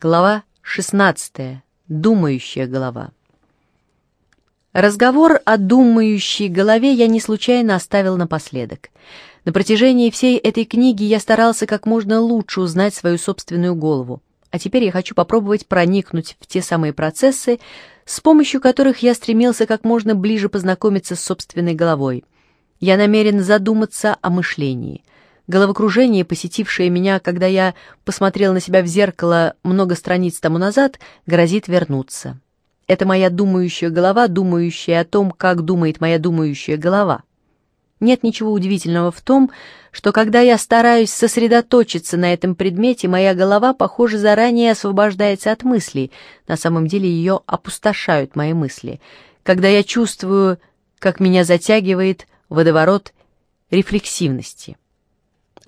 Глава 16. Думающая голова. Разговор о думающей голове я не случайно оставил напоследок. На протяжении всей этой книги я старался как можно лучше узнать свою собственную голову. А теперь я хочу попробовать проникнуть в те самые процессы, с помощью которых я стремился как можно ближе познакомиться с собственной головой. Я намерен задуматься о мышлении. Головокружение, посетившее меня, когда я посмотрел на себя в зеркало много страниц тому назад, грозит вернуться. Это моя думающая голова, думающая о том, как думает моя думающая голова. Нет ничего удивительного в том, что когда я стараюсь сосредоточиться на этом предмете, моя голова, похоже, заранее освобождается от мыслей. На самом деле ее опустошают мои мысли. Когда я чувствую, как меня затягивает водоворот рефлексивности.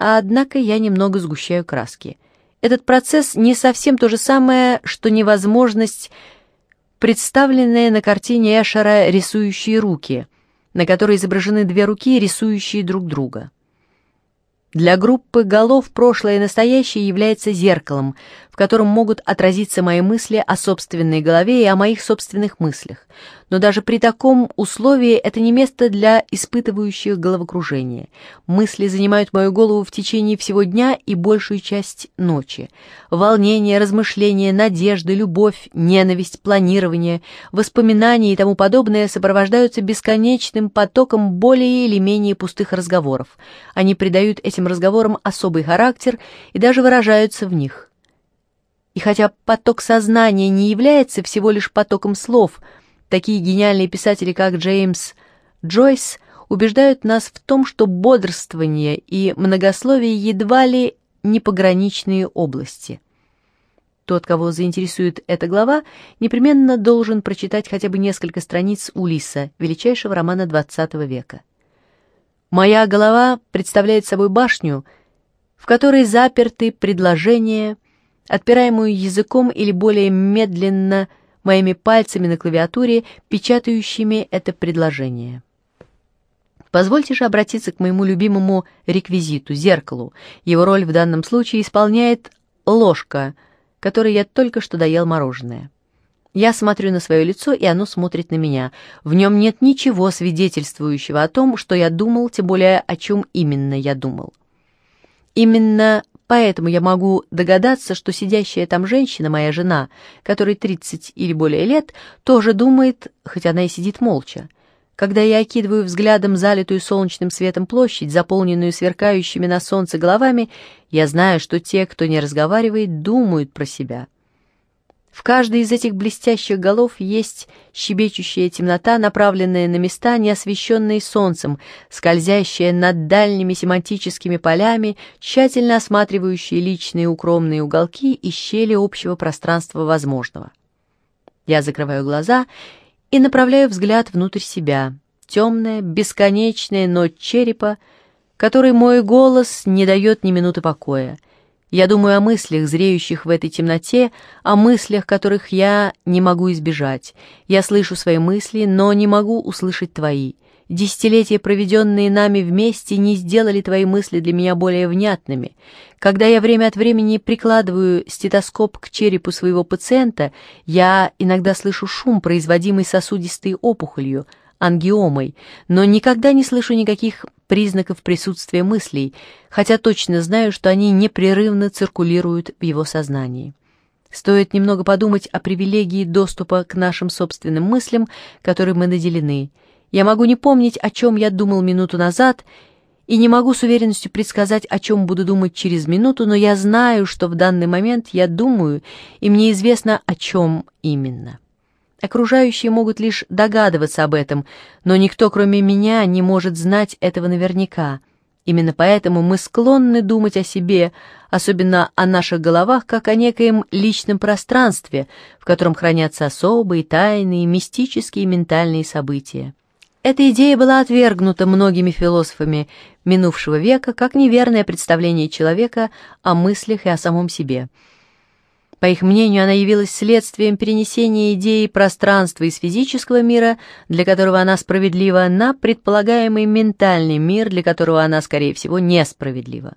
А однако я немного сгущаю краски. Этот процесс не совсем то же самое, что невозможность, представленная на картине Эшера «Рисующие руки», на которой изображены две руки, рисующие друг друга. Для группы голов прошлое и настоящее является зеркалом, котором могут отразиться мои мысли о собственной голове и о моих собственных мыслях. Но даже при таком условии это не место для испытывающих головокружение. Мысли занимают мою голову в течение всего дня и большую часть ночи. Волнение, размышления, надежды, любовь, ненависть, планирование, воспоминания и тому подобное сопровождаются бесконечным потоком более или менее пустых разговоров. Они придают этим разговорам особый характер и даже выражаются в них. И хотя поток сознания не является всего лишь потоком слов, такие гениальные писатели, как Джеймс Джойс, убеждают нас в том, что бодрствование и многословие едва ли не пограничные области. Тот, кого заинтересует эта глава, непременно должен прочитать хотя бы несколько страниц Улиса, величайшего романа XX века. Моя голова представляет собой башню, в которой заперты предложения, отпираемую языком или более медленно моими пальцами на клавиатуре, печатающими это предложение. Позвольте же обратиться к моему любимому реквизиту, зеркалу. Его роль в данном случае исполняет ложка, которой я только что доел мороженое. Я смотрю на свое лицо, и оно смотрит на меня. В нем нет ничего свидетельствующего о том, что я думал, тем более о чем именно я думал. Именно Поэтому я могу догадаться, что сидящая там женщина, моя жена, которой 30 или более лет, тоже думает, хоть она и сидит молча. Когда я окидываю взглядом залитую солнечным светом площадь, заполненную сверкающими на солнце головами, я знаю, что те, кто не разговаривает, думают про себя. В каждой из этих блестящих голов есть щебечущая темнота, направленная на места, не освещенные солнцем, скользящая над дальними семантическими полями, тщательно осматривающие личные укромные уголки и щели общего пространства возможного. Я закрываю глаза и направляю взгляд внутрь себя, темная, бесконечная ночь черепа, который мой голос не дает ни минуты покоя — я думаю о мыслях, зреющих в этой темноте, о мыслях, которых я не могу избежать. Я слышу свои мысли, но не могу услышать твои. Десятилетия, проведенные нами вместе, не сделали твои мысли для меня более внятными. Когда я время от времени прикладываю стетоскоп к черепу своего пациента, я иногда слышу шум, производимый сосудистой опухолью, ангиомой, но никогда не слышу никаких признаков присутствия мыслей, хотя точно знаю, что они непрерывно циркулируют в его сознании. Стоит немного подумать о привилегии доступа к нашим собственным мыслям, которым мы наделены. Я могу не помнить, о чем я думал минуту назад, и не могу с уверенностью предсказать, о чем буду думать через минуту, но я знаю, что в данный момент я думаю, и мне известно, о чем именно. Окружающие могут лишь догадываться об этом, но никто, кроме меня, не может знать этого наверняка. Именно поэтому мы склонны думать о себе, особенно о наших головах, как о некоем личном пространстве, в котором хранятся особые, тайные, мистические ментальные события. Эта идея была отвергнута многими философами минувшего века как неверное представление человека о мыслях и о самом себе – по их мнению, она явилась следствием перенесения идеи пространства из физического мира, для которого она справедлива, на предполагаемый ментальный мир, для которого она, скорее всего, несправедлива.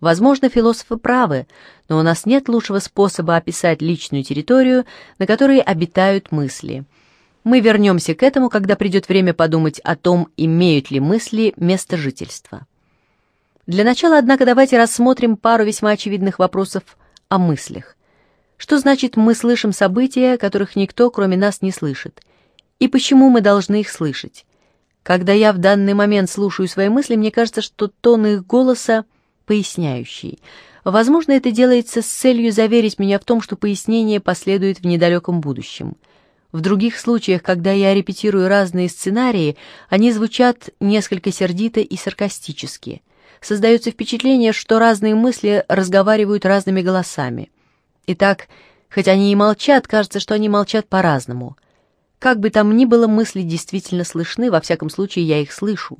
Возможно, философы правы, но у нас нет лучшего способа описать личную территорию, на которой обитают мысли. Мы вернемся к этому, когда придет время подумать о том, имеют ли мысли место жительства. Для начала, однако, давайте рассмотрим пару весьма очевидных вопросов о мыслях. Что значит «мы слышим события, которых никто, кроме нас, не слышит»? И почему мы должны их слышать? Когда я в данный момент слушаю свои мысли, мне кажется, что тон их голоса поясняющий. Возможно, это делается с целью заверить меня в том, что пояснение последует в недалеком будущем. В других случаях, когда я репетирую разные сценарии, они звучат несколько сердито и саркастически. Создается впечатление, что разные мысли разговаривают разными голосами. Итак, хоть они и молчат, кажется, что они молчат по-разному. Как бы там ни было, мысли действительно слышны, во всяком случае я их слышу.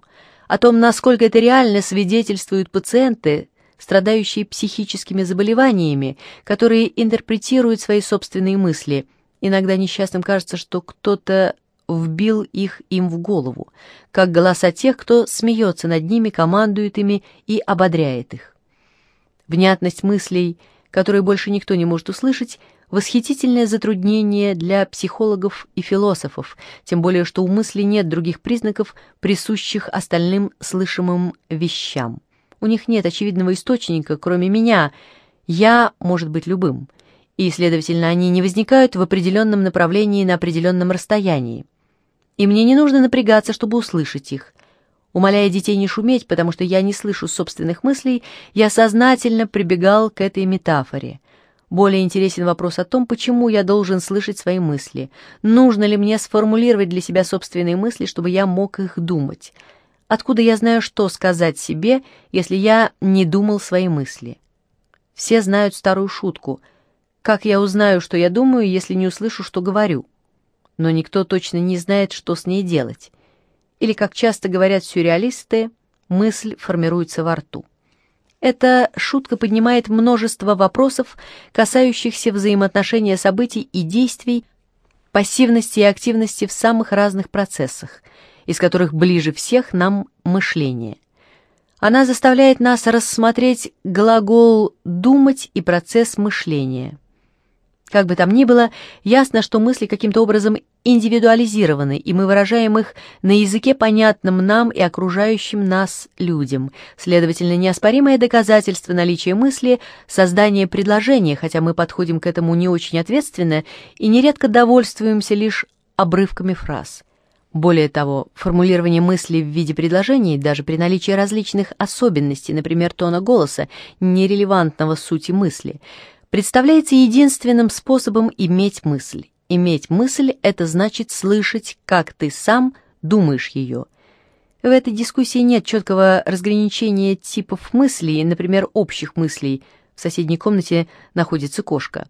О том, насколько это реально, свидетельствуют пациенты, страдающие психическими заболеваниями, которые интерпретируют свои собственные мысли. Иногда несчастным кажется, что кто-то вбил их им в голову, как голоса тех, кто смеется над ними, командует ими и ободряет их. Внятность мыслей, которые больше никто не может услышать, восхитительное затруднение для психологов и философов, тем более что у мысли нет других признаков, присущих остальным слышимым вещам. У них нет очевидного источника, кроме меня. Я может быть любым. И, следовательно, они не возникают в определенном направлении на определенном расстоянии. И мне не нужно напрягаться, чтобы услышать их. Умоляя детей не шуметь, потому что я не слышу собственных мыслей, я сознательно прибегал к этой метафоре. Более интересен вопрос о том, почему я должен слышать свои мысли. Нужно ли мне сформулировать для себя собственные мысли, чтобы я мог их думать? Откуда я знаю, что сказать себе, если я не думал свои мысли? Все знают старую шутку. Как я узнаю, что я думаю, если не услышу, что говорю? Но никто точно не знает, что с ней делать. Или, как часто говорят сюрреалисты, мысль формируется во рту. Эта шутка поднимает множество вопросов, касающихся взаимоотношения событий и действий, пассивности и активности в самых разных процессах, из которых ближе всех нам мышление. Она заставляет нас рассмотреть глагол «думать» и процесс мышления. Как бы там ни было, ясно, что мысли каким-то образом индивидуализированы, и мы выражаем их на языке, понятном нам и окружающим нас людям. Следовательно, неоспоримое доказательство наличия мысли — создание предложения, хотя мы подходим к этому не очень ответственно и нередко довольствуемся лишь обрывками фраз. Более того, формулирование мысли в виде предложений, даже при наличии различных особенностей, например, тона голоса, нерелевантного сути мысли — представляется единственным способом иметь мысль. Иметь мысль — это значит слышать, как ты сам думаешь ее. В этой дискуссии нет четкого разграничения типов мыслей, например, общих мыслей. В соседней комнате находится кошка.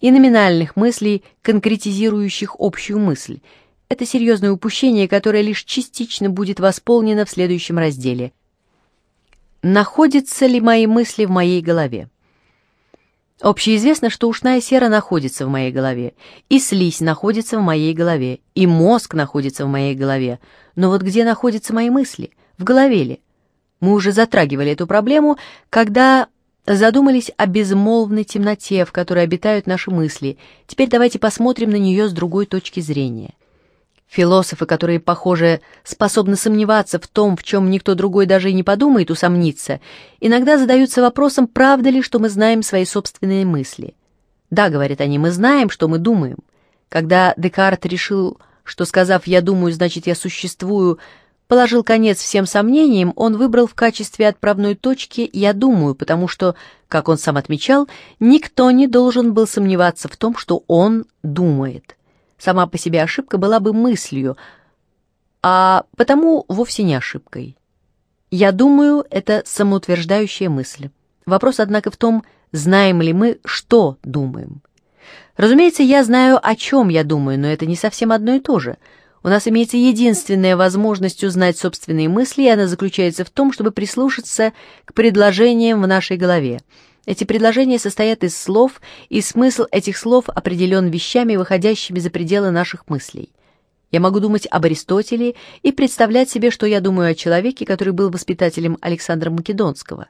И номинальных мыслей, конкретизирующих общую мысль. Это серьезное упущение, которое лишь частично будет восполнено в следующем разделе. Находятся ли мои мысли в моей голове? Общеизвестно, что ушная сера находится в моей голове, и слизь находится в моей голове, и мозг находится в моей голове. Но вот где находятся мои мысли? В голове ли? Мы уже затрагивали эту проблему, когда задумались о безмолвной темноте, в которой обитают наши мысли. Теперь давайте посмотрим на нее с другой точки зрения. Философы, которые, похоже, способны сомневаться в том, в чем никто другой даже и не подумает усомниться, иногда задаются вопросом, правда ли, что мы знаем свои собственные мысли. Да, говорят они, мы знаем, что мы думаем. Когда Декарт решил, что, сказав «я думаю, значит, я существую», положил конец всем сомнениям, он выбрал в качестве отправной точки «я думаю», потому что, как он сам отмечал, никто не должен был сомневаться в том, что он думает. Сама по себе ошибка была бы мыслью, а потому вовсе не ошибкой. Я думаю, это самоутверждающая мысль. Вопрос, однако, в том, знаем ли мы, что думаем. Разумеется, я знаю, о чем я думаю, но это не совсем одно и то же. У нас имеется единственная возможность узнать собственные мысли, и она заключается в том, чтобы прислушаться к предложениям в нашей голове. Эти предложения состоят из слов, и смысл этих слов определен вещами, выходящими за пределы наших мыслей. Я могу думать об Аристотеле и представлять себе, что я думаю о человеке, который был воспитателем Александра Македонского.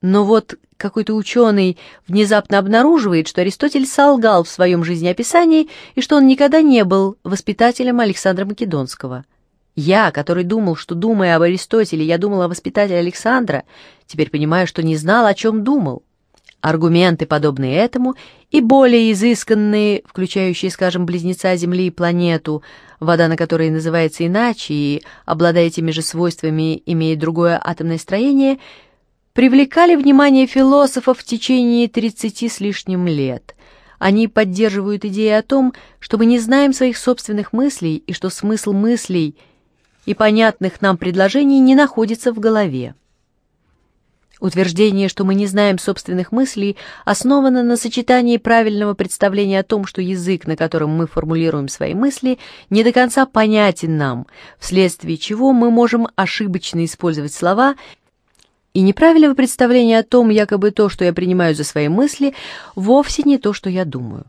Но вот какой-то ученый внезапно обнаруживает, что Аристотель солгал в своем жизнеописании и что он никогда не был воспитателем Александра Македонского. Я, который думал, что, думая об Аристотеле, я думал о воспитателе Александра, теперь понимаю, что не знал, о чем думал. Аргументы, подобные этому, и более изысканные, включающие, скажем, близнеца Земли и планету, вода на которой называется иначе и, обладая теми же свойствами, имеет другое атомное строение, привлекали внимание философов в течение 30 с лишним лет. Они поддерживают идею о том, что мы не знаем своих собственных мыслей и что смысл мыслей и понятных нам предложений не находится в голове. Утверждение, что мы не знаем собственных мыслей, основано на сочетании правильного представления о том, что язык, на котором мы формулируем свои мысли, не до конца понятен нам, вследствие чего мы можем ошибочно использовать слова, и неправильного представления о том, якобы то, что я принимаю за свои мысли, вовсе не то, что я думаю.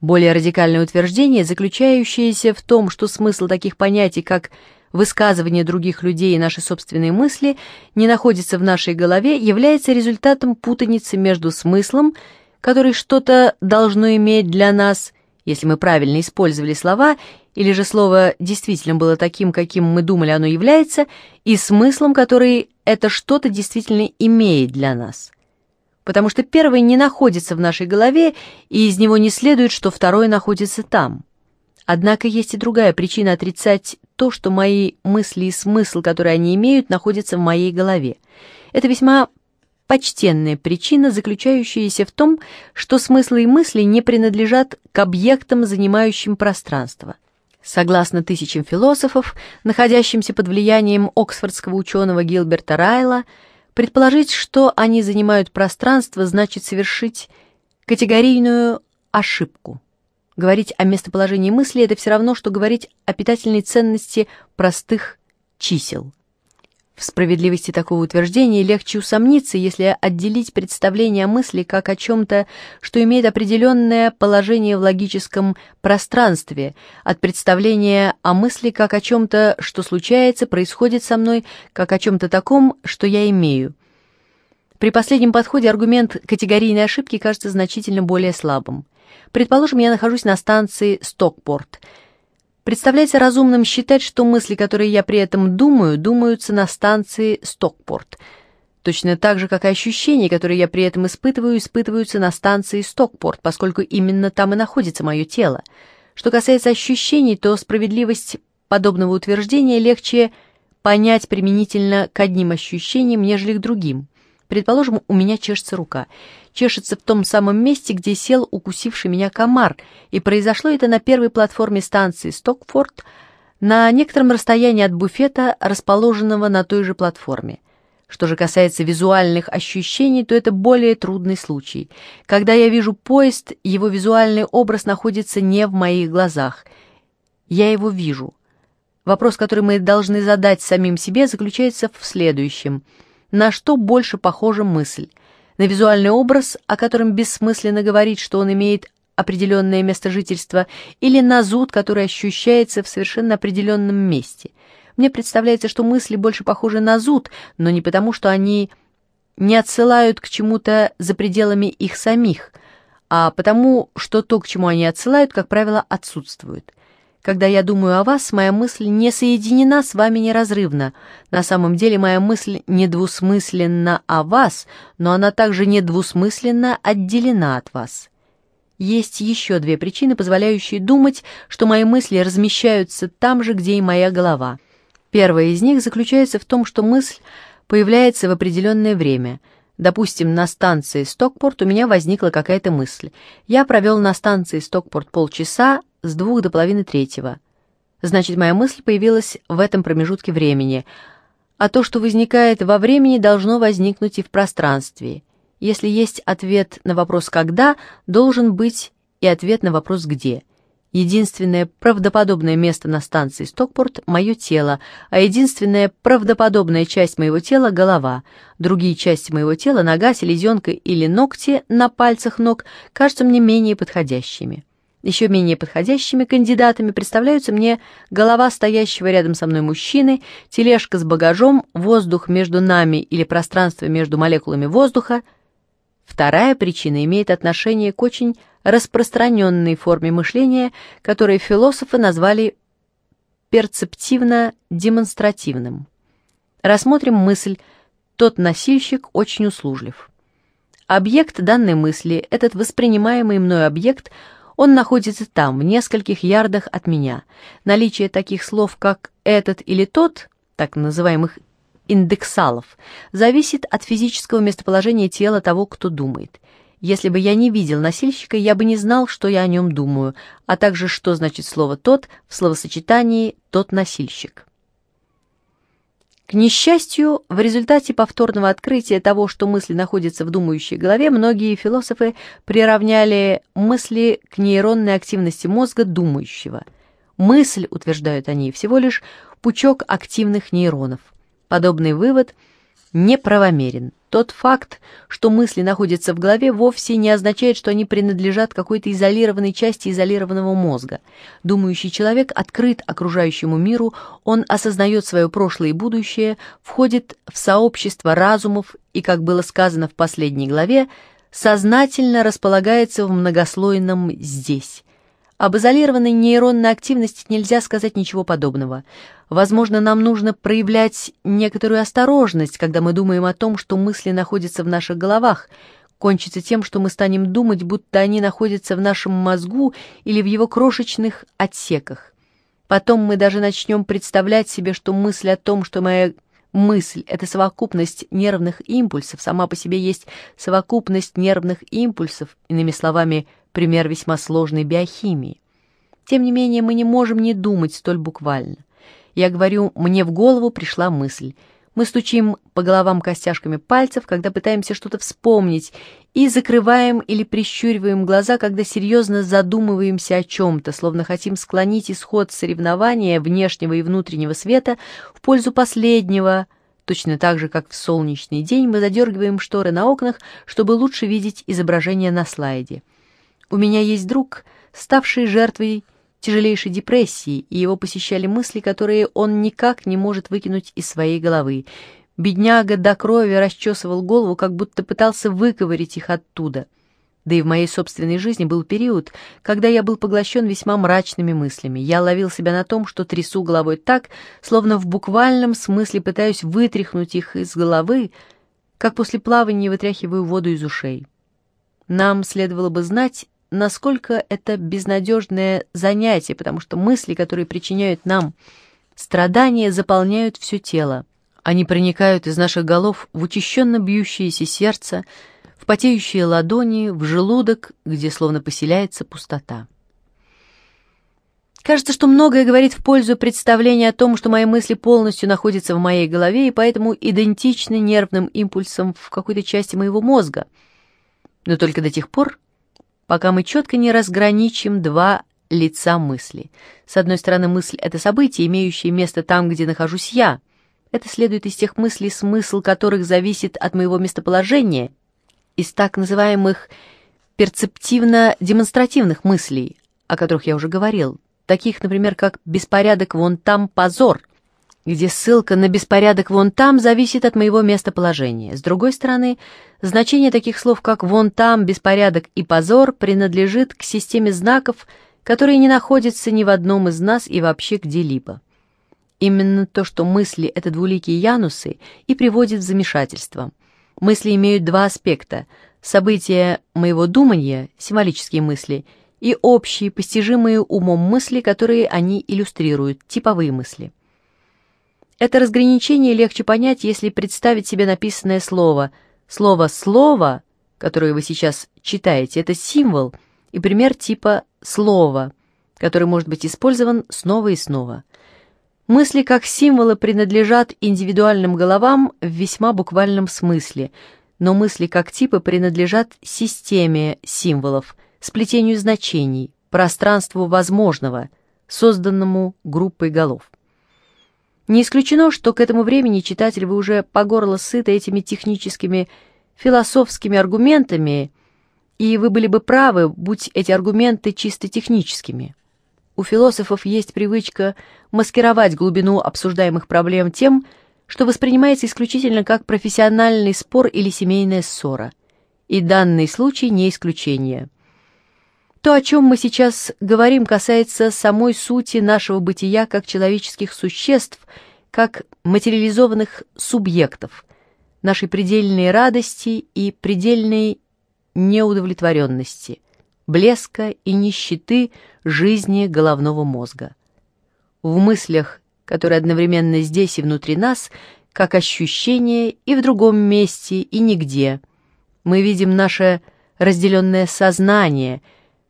Более радикальное утверждение, заключающееся в том, что смысл таких понятий, как высказывания других людей и наши собственные мысли не находятся в нашей голове, является результатом путаницы между смыслом, который что-то должно иметь для нас, если мы правильно использовали слова, или же слово действительно было таким, каким мы думали оно является, и смыслом, который это что-то действительно имеет для нас. Потому что первое не находится в нашей голове, и из него не следует, что второе находится там. Однако есть и другая причина отрицать то, что мои мысли и смысл, который они имеют, находятся в моей голове. Это весьма почтенная причина, заключающаяся в том, что смыслы и мысли не принадлежат к объектам, занимающим пространство. Согласно тысячам философов, находящимся под влиянием оксфордского ученого Гилберта Райла, предположить, что они занимают пространство, значит совершить категорийную ошибку. Говорить о местоположении мысли – это все равно, что говорить о питательной ценности простых чисел. В справедливости такого утверждения легче усомниться, если отделить представление о мысли как о чем-то, что имеет определенное положение в логическом пространстве, от представления о мысли как о чем-то, что случается, происходит со мной, как о чем-то таком, что я имею. При последнем подходе аргумент категорийной ошибки кажется значительно более слабым. Предположим, я нахожусь на станции Стокпорт. Представляется разумным считать, что мысли, которые я при этом думаю, думаются на станции Стокпорт. Точно так же, как и ощущения, которые я при этом испытываю, испытываются на станции Стокпорт, поскольку именно там и находится мое тело. Что касается ощущений, то справедливость подобного утверждения легче понять применительно к одним ощущениям, нежели к другим. Предположим, у меня чешется рука. Чешется в том самом месте, где сел укусивший меня комар, и произошло это на первой платформе станции Стокфорд, на некотором расстоянии от буфета, расположенного на той же платформе. Что же касается визуальных ощущений, то это более трудный случай. Когда я вижу поезд, его визуальный образ находится не в моих глазах. Я его вижу. Вопрос, который мы должны задать самим себе, заключается в следующем – на что больше похожа мысль. На визуальный образ, о котором бессмысленно говорить, что он имеет определенное место жительства, или на зуд, который ощущается в совершенно определенном месте. Мне представляется, что мысли больше похожи на зуд, но не потому, что они не отсылают к чему-то за пределами их самих, а потому, что то, к чему они отсылают, как правило, отсутствует. Когда я думаю о вас, моя мысль не соединена с вами неразрывно. На самом деле моя мысль не двусмысленно о вас, но она также не двусмысленно отделена от вас. Есть еще две причины, позволяющие думать, что мои мысли размещаются там же, где и моя голова. Первая из них заключается в том, что мысль появляется в определенное время – Допустим, на станции Стокпорт у меня возникла какая-то мысль. Я провел на станции Стокпорт полчаса, с двух до половины третьего. Значит, моя мысль появилась в этом промежутке времени, а то, что возникает во времени, должно возникнуть и в пространстве. Если есть ответ на вопрос «когда», должен быть и ответ на вопрос «где». Единственное правдоподобное место на станции Стокпорт — мое тело, а единственная правдоподобная часть моего тела — голова. Другие части моего тела — нога, селезенка или ногти на пальцах ног — кажутся мне менее подходящими. Еще менее подходящими кандидатами представляются мне голова стоящего рядом со мной мужчины, тележка с багажом, воздух между нами или пространство между молекулами воздуха. Вторая причина имеет отношение к очень распространенной форме мышления, которую философы назвали перцептивно-демонстративным. Рассмотрим мысль «тот носильщик очень услужлив». Объект данной мысли, этот воспринимаемый мной объект – он находится там, в нескольких ярдах от меня. Наличие таких слов, как «этот» или «тот», так называемых индексалов, зависит от физического местоположения тела того, кто думает. Если бы я не видел носильщика, я бы не знал, что я о нем думаю, а также что значит слово «тот» в словосочетании «тот носильщик». К несчастью, в результате повторного открытия того, что мысли находятся в думающей голове, многие философы приравняли мысли к нейронной активности мозга думающего. Мысль, утверждают они, всего лишь пучок активных нейронов. Подобный вывод неправомерен. Тот факт, что мысли находятся в голове, вовсе не означает, что они принадлежат какой-то изолированной части изолированного мозга. Думающий человек открыт окружающему миру, он осознает свое прошлое и будущее, входит в сообщество разумов и, как было сказано в последней главе, сознательно располагается в многослойном «здесь». Об изолированной нейронной активности нельзя сказать ничего подобного. Возможно, нам нужно проявлять некоторую осторожность, когда мы думаем о том, что мысли находятся в наших головах. Кончится тем, что мы станем думать, будто они находятся в нашем мозгу или в его крошечных отсеках. Потом мы даже начнем представлять себе, что мысль о том, что моя мысль — это совокупность нервных импульсов, сама по себе есть совокупность нервных импульсов, иными словами, пример весьма сложной биохимии. Тем не менее, мы не можем не думать столь буквально. Я говорю, мне в голову пришла мысль. Мы стучим по головам костяшками пальцев, когда пытаемся что-то вспомнить, и закрываем или прищуриваем глаза, когда серьезно задумываемся о чем-то, словно хотим склонить исход соревнования внешнего и внутреннего света в пользу последнего. Точно так же, как в солнечный день, мы задергиваем шторы на окнах, чтобы лучше видеть изображение на слайде. У меня есть друг, ставший жертвой тяжелейшей депрессии, и его посещали мысли, которые он никак не может выкинуть из своей головы. Бедняга до крови расчесывал голову, как будто пытался выковырить их оттуда. Да и в моей собственной жизни был период, когда я был поглощен весьма мрачными мыслями. Я ловил себя на том, что трясу головой так, словно в буквальном смысле пытаюсь вытряхнуть их из головы, как после плавания вытряхиваю воду из ушей. Нам следовало бы знать, насколько это безнадежное занятие, потому что мысли, которые причиняют нам страдания, заполняют все тело. Они проникают из наших голов в учащенно бьющееся сердце, в потеющие ладони, в желудок, где словно поселяется пустота. Кажется, что многое говорит в пользу представления о том, что мои мысли полностью находятся в моей голове и поэтому идентичны нервным импульсам в какой-то части моего мозга. Но только до тех пор, пока мы четко не разграничим два лица мысли. С одной стороны, мысль — это событие, имеющее место там, где нахожусь я. Это следует из тех мыслей, смысл которых зависит от моего местоположения, из так называемых перцептивно-демонстративных мыслей, о которых я уже говорил, таких, например, как «беспорядок вон там, позор», где ссылка на беспорядок вон там зависит от моего местоположения. С другой стороны, значение таких слов, как «вон там», «беспорядок» и «позор» принадлежит к системе знаков, которые не находятся ни в одном из нас и вообще где-либо. Именно то, что мысли — это двуликие янусы, и приводит в замешательство. Мысли имеют два аспекта — события моего думания, символические мысли, и общие, постижимые умом мысли, которые они иллюстрируют, типовые мысли. Это разграничение легче понять, если представить себе написанное слово. Слово «слово», которое вы сейчас читаете, это символ и пример типа «слова», который может быть использован снова и снова. Мысли как символы принадлежат индивидуальным головам в весьма буквальном смысле, но мысли как типы принадлежат системе символов, сплетению значений, пространству возможного, созданному группой голов. Не исключено, что к этому времени читатель вы уже по горло сыты этими техническими философскими аргументами и вы были бы правы, будь эти аргументы чисто техническими. У философов есть привычка маскировать глубину обсуждаемых проблем тем, что воспринимается исключительно как профессиональный спор или семейная ссора. И данный случай не исключение. То, о чем мы сейчас говорим, касается самой сути нашего бытия как человеческих существ, как материализованных субъектов, нашей предельной радости и предельной неудовлетворенности, блеска и нищеты жизни головного мозга. В мыслях, которые одновременно здесь и внутри нас, как ощущение и в другом месте, и нигде, мы видим наше разделенное сознание,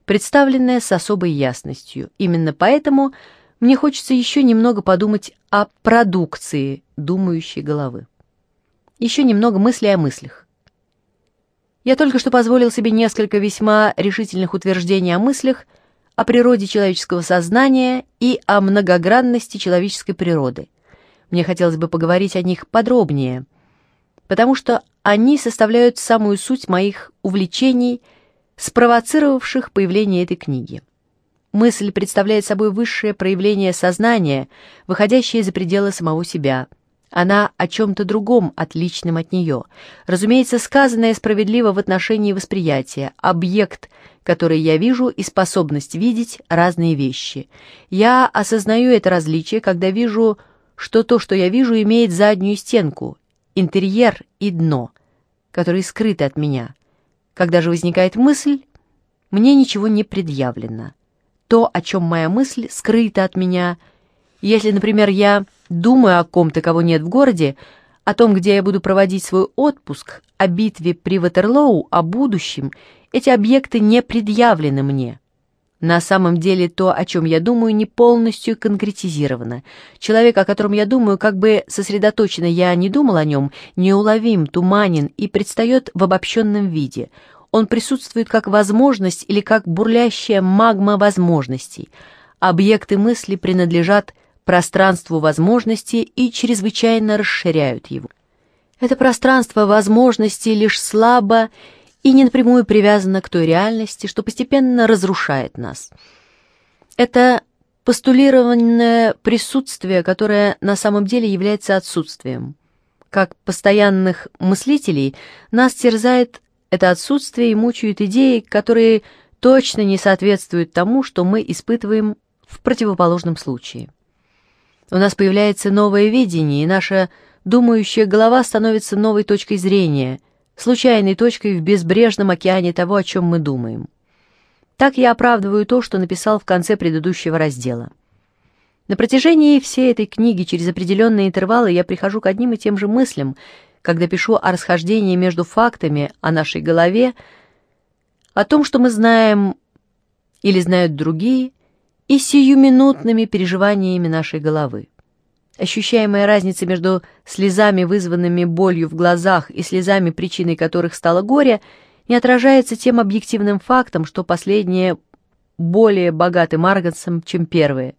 представленное с особой ясностью. Именно поэтому мне хочется еще немного подумать о продукции думающей головы. Еще немного мыслей о мыслях. Я только что позволил себе несколько весьма решительных утверждений о мыслях, о природе человеческого сознания и о многогранности человеческой природы. Мне хотелось бы поговорить о них подробнее, потому что они составляют самую суть моих увлечений, спровоцировавших появление этой книги. Мысль представляет собой высшее проявление сознания, выходящее за пределы самого себя – она о чем-то другом, отличном от нее. Разумеется, сказанное справедливо в отношении восприятия. Объект, который я вижу, и способность видеть разные вещи. Я осознаю это различие, когда вижу, что то, что я вижу, имеет заднюю стенку, интерьер и дно, которые скрыты от меня. Когда же возникает мысль, мне ничего не предъявлено. То, о чем моя мысль, скрыто от меня. Если, например, я Думаю о ком-то, кого нет в городе, о том, где я буду проводить свой отпуск, о битве при Ватерлоу, о будущем, эти объекты не предъявлены мне. На самом деле то, о чем я думаю, не полностью конкретизировано. Человек, о котором я думаю, как бы сосредоточенно я не думал о нем, неуловим, туманен и предстает в обобщенном виде. Он присутствует как возможность или как бурлящая магма возможностей. Объекты мысли принадлежат пространству возможностей и чрезвычайно расширяют его. Это пространство возможностей лишь слабо и не напрямую привязано к той реальности, что постепенно разрушает нас. Это постулированное присутствие, которое на самом деле является отсутствием. Как постоянных мыслителей нас терзает это отсутствие и мучают идеи, которые точно не соответствуют тому, что мы испытываем в противоположном случае. У нас появляется новое видение, и наша думающая голова становится новой точкой зрения, случайной точкой в безбрежном океане того, о чем мы думаем. Так я оправдываю то, что написал в конце предыдущего раздела. На протяжении всей этой книги через определенные интервалы я прихожу к одним и тем же мыслям, когда пишу о расхождении между фактами о нашей голове, о том, что мы знаем или знают другие, и сиюминутными переживаниями нашей головы. Ощущаемая разница между слезами, вызванными болью в глазах, и слезами, причиной которых стало горе, не отражается тем объективным фактом, что последние более богаты марганцем, чем первые.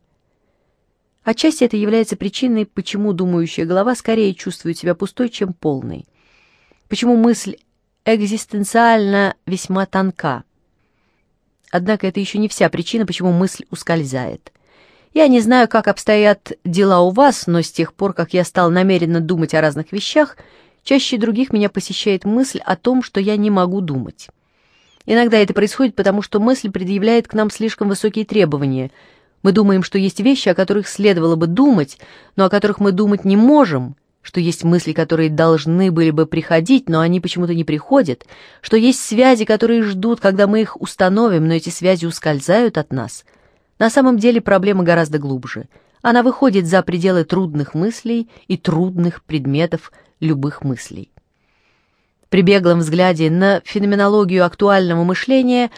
Отчасти это является причиной, почему думающая голова скорее чувствует себя пустой, чем полной. Почему мысль экзистенциально весьма тонка. Однако это еще не вся причина, почему мысль ускользает. Я не знаю, как обстоят дела у вас, но с тех пор, как я стал намеренно думать о разных вещах, чаще других меня посещает мысль о том, что я не могу думать. Иногда это происходит потому, что мысль предъявляет к нам слишком высокие требования. Мы думаем, что есть вещи, о которых следовало бы думать, но о которых мы думать не можем — что есть мысли, которые должны были бы приходить, но они почему-то не приходят, что есть связи, которые ждут, когда мы их установим, но эти связи ускользают от нас. На самом деле проблема гораздо глубже. Она выходит за пределы трудных мыслей и трудных предметов любых мыслей. При беглом взгляде на феноменологию актуального мышления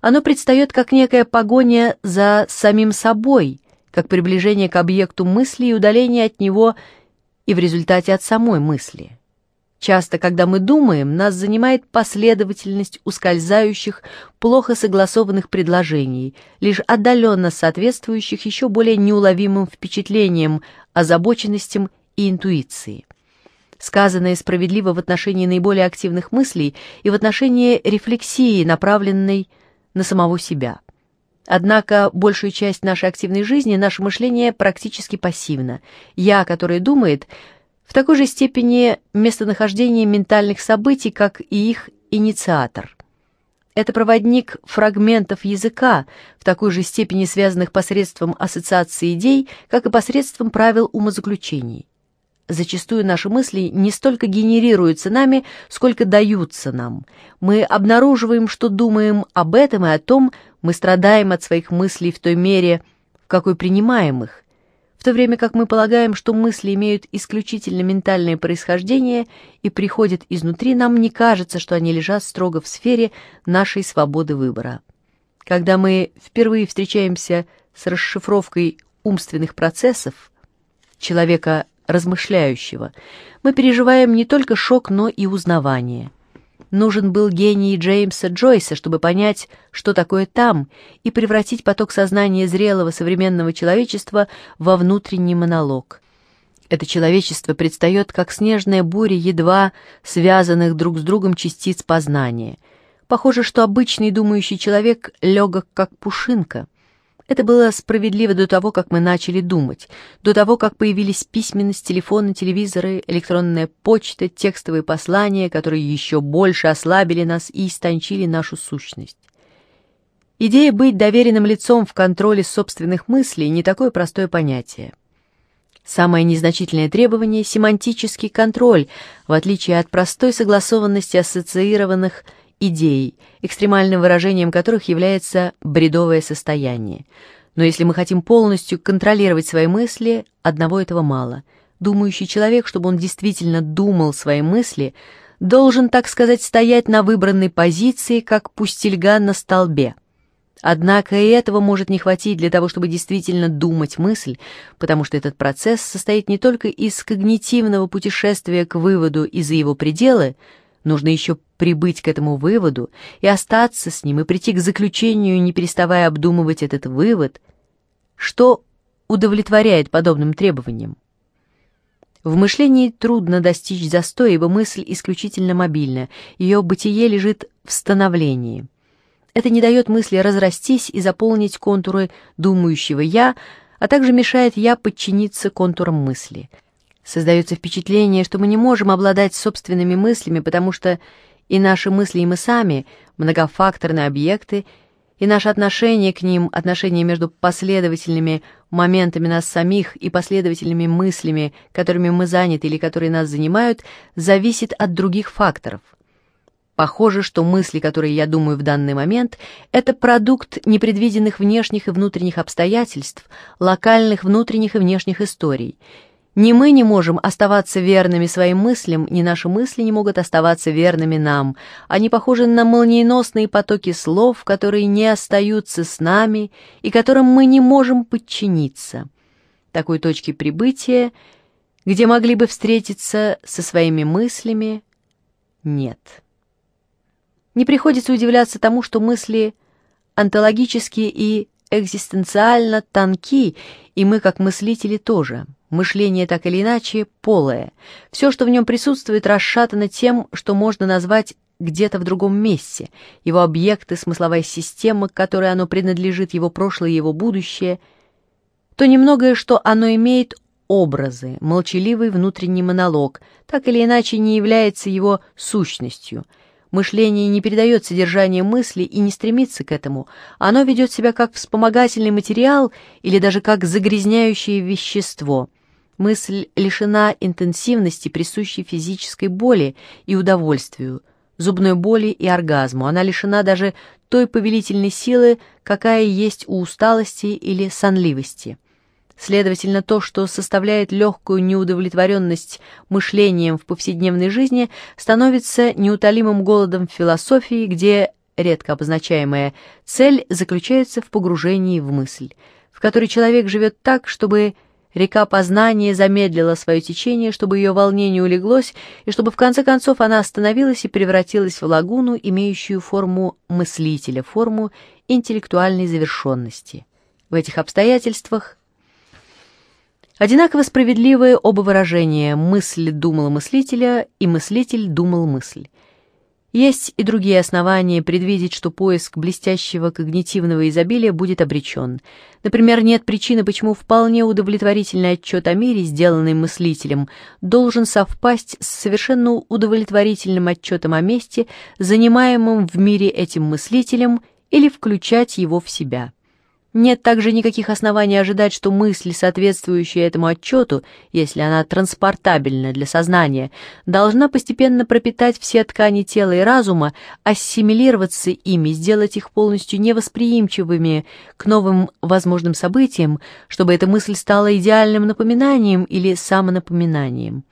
оно предстает как некая погоня за самим собой, как приближение к объекту мысли и удаление от него – и в результате от самой мысли. Часто, когда мы думаем, нас занимает последовательность ускользающих, плохо согласованных предложений, лишь отдаленно соответствующих еще более неуловимым впечатлениям, озабоченностям и интуиции. сказанное справедливо в отношении наиболее активных мыслей и в отношении рефлексии, направленной на самого себя. Однако большую часть нашей активной жизни наше мышление практически пассивно. «Я», который думает, в такой же степени местонахождение ментальных событий, как и их инициатор. Это проводник фрагментов языка, в такой же степени связанных посредством ассоциации идей, как и посредством правил умозаключений. Зачастую наши мысли не столько генерируются нами, сколько даются нам. Мы обнаруживаем, что думаем об этом и о том, мы страдаем от своих мыслей в той мере, в какой принимаем их, в то время как мы полагаем, что мысли имеют исключительно ментальное происхождение и приходят изнутри, нам не кажется, что они лежат строго в сфере нашей свободы выбора. Когда мы впервые встречаемся с расшифровкой умственных процессов человека размышляющего, мы переживаем не только шок, но и узнавание – Нужен был гений Джеймса Джойса, чтобы понять, что такое там, и превратить поток сознания зрелого современного человечества во внутренний монолог. Это человечество предстает как снежная буря едва связанных друг с другом частиц познания. Похоже, что обычный думающий человек легок как пушинка. Это было справедливо до того, как мы начали думать, до того, как появились письменность, телефоны, телевизоры, электронная почта, текстовые послания, которые еще больше ослабили нас и истончили нашу сущность. Идея быть доверенным лицом в контроле собственных мыслей не такое простое понятие. Самое незначительное требование — семантический контроль, в отличие от простой согласованности ассоциированных идей, экстремальным выражением которых является бредовое состояние. Но если мы хотим полностью контролировать свои мысли, одного этого мало. Думающий человек, чтобы он действительно думал свои мысли, должен, так сказать, стоять на выбранной позиции, как пустельган на столбе. Однако и этого может не хватить для того, чтобы действительно думать мысль, потому что этот процесс состоит не только из когнитивного путешествия к выводу и за его пределы, Нужно еще прибыть к этому выводу и остаться с ним, и прийти к заключению, не переставая обдумывать этот вывод, что удовлетворяет подобным требованиям. В мышлении трудно достичь застоя, ибо мысль исключительно мобильна, ее бытие лежит в становлении. Это не дает мысли разрастись и заполнить контуры думающего «я», а также мешает «я» подчиниться контурам мысли – Создается впечатление, что мы не можем обладать собственными мыслями, потому что и наши мысли, и мы сами — многофакторные объекты, и наше отношение к ним, отношение между последовательными моментами нас самих и последовательными мыслями, которыми мы заняты или которые нас занимают, зависит от других факторов. Похоже, что мысли, которые я думаю в данный момент, это продукт непредвиденных внешних и внутренних обстоятельств, локальных внутренних и внешних историй — ни мы не можем оставаться верными своим мыслям, ни наши мысли не могут оставаться верными нам. Они похожи на молниеносные потоки слов, которые не остаются с нами и которым мы не можем подчиниться. Такой точки прибытия, где могли бы встретиться со своими мыслями, нет. Не приходится удивляться тому, что мысли онтологические и экзистенциально тонки, и мы, как мыслители, тоже – Мышление так или иначе полое. Все, что в нем присутствует, расшатано тем, что можно назвать где-то в другом месте. Его объекты, смысловая система, к которой оно принадлежит, его прошлое его будущее. То немногое, что оно имеет, образы, молчаливый внутренний монолог, так или иначе не является его сущностью – Мышление не передает содержание мысли и не стремится к этому. Оно ведет себя как вспомогательный материал или даже как загрязняющее вещество. Мысль лишена интенсивности, присущей физической боли и удовольствию, зубной боли и оргазму. Она лишена даже той повелительной силы, какая есть у усталости или сонливости. Следовательно, то, что составляет легкую неудовлетворенность мышлением в повседневной жизни, становится неутолимым голодом в философии, где редко обозначаемая цель заключается в погружении в мысль, в которой человек живет так, чтобы Река познания замедлила свое течение, чтобы ее волнение улеглось, и чтобы в конце концов она остановилась и превратилась в лагуну, имеющую форму мыслителя, форму интеллектуальной завершенности. В этих обстоятельствах Одинаково справедливые оба выражения «мысль думала мыслителя» и «мыслитель думал мысль». Есть и другие основания предвидеть, что поиск блестящего когнитивного изобилия будет обречен. Например, нет причины, почему вполне удовлетворительный отчет о мире, сделанный мыслителем, должен совпасть с совершенно удовлетворительным отчетом о месте, занимаемом в мире этим мыслителем, или включать его в себя. Нет также никаких оснований ожидать, что мысль, соответствующая этому отчету, если она транспортабельна для сознания, должна постепенно пропитать все ткани тела и разума, ассимилироваться ими, сделать их полностью невосприимчивыми к новым возможным событиям, чтобы эта мысль стала идеальным напоминанием или самонапоминанием.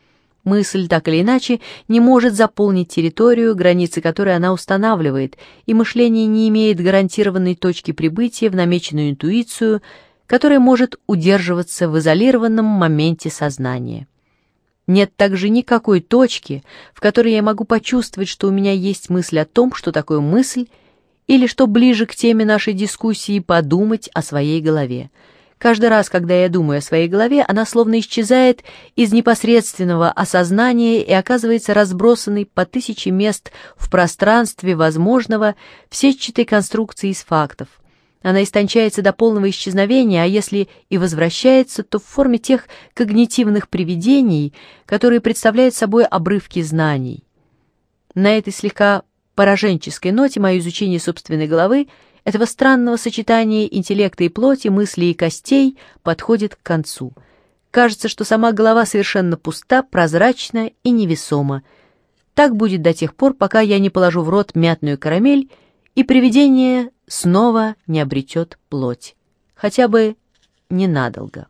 Мысль, так или иначе, не может заполнить территорию, границы которой она устанавливает, и мышление не имеет гарантированной точки прибытия в намеченную интуицию, которая может удерживаться в изолированном моменте сознания. Нет также никакой точки, в которой я могу почувствовать, что у меня есть мысль о том, что такое мысль, или что ближе к теме нашей дискуссии подумать о своей голове – Каждый раз, когда я думаю о своей голове, она словно исчезает из непосредственного осознания и оказывается разбросанной по тысяче мест в пространстве возможного в сетчатой конструкции из фактов. Она истончается до полного исчезновения, а если и возвращается, то в форме тех когнитивных привидений, которые представляют собой обрывки знаний. На этой слегка пораженческой ноте мое изучение собственной головы — этого странного сочетания интеллекта и плоти, мысли и костей подходит к концу. Кажется, что сама голова совершенно пуста, прозрачна и невесома. Так будет до тех пор, пока я не положу в рот мятную карамель, и привидение снова не обретет плоть. Хотя бы ненадолго.